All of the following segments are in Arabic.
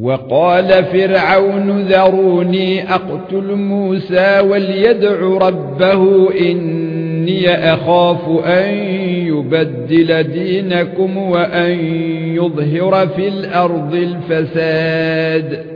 وقال فرعون ذروني أقتل موسى وليدع ربه إني أخاف أن يبدل دينكم وأن يظهر في الأرض الفساد.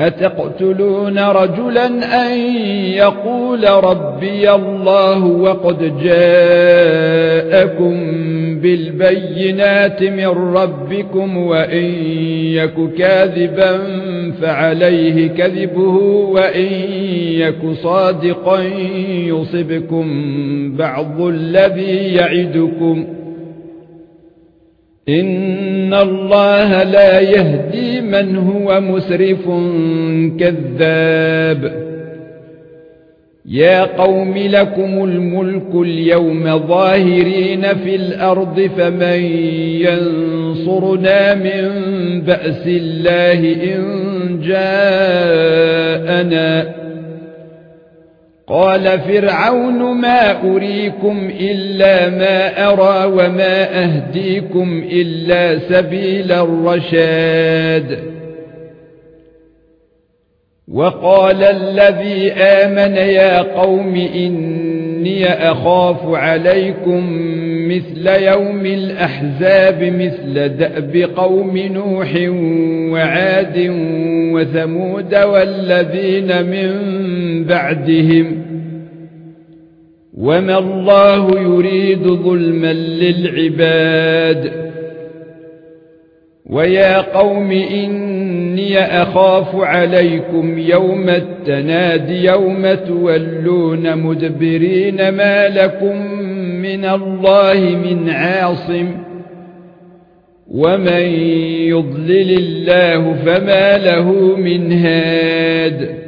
أتقتلون رجلا أن يقول ربي الله وقد جاءكم بالبينات من ربكم وإن يك كاذبا فعليه كذبه وإن يك صادقا يصبكم بعض الذي يعدكم إن الله لا يهدي من هو مسرف كذاب. يا قوم لكم الملك اليوم ظاهرين في الأرض فمن ينصرنا من باس الله ان جاءنا قال فرعون ما أريكم إلا ما أرى وما أهديكم إلا سبيل الرشاد. وقال الذي آمن يا قوم إني أخاف عليكم مثل يوم الأحزاب مثل دأب قوم نوح وعاد وثمود والذين من بعدهم وما الله يريد ظلما للعباد ويا قوم إني أخاف عليكم يوم التناد يوم تولون مدبرين ما لكم من الله من عاصم ومن يضلل الله فما له من هاد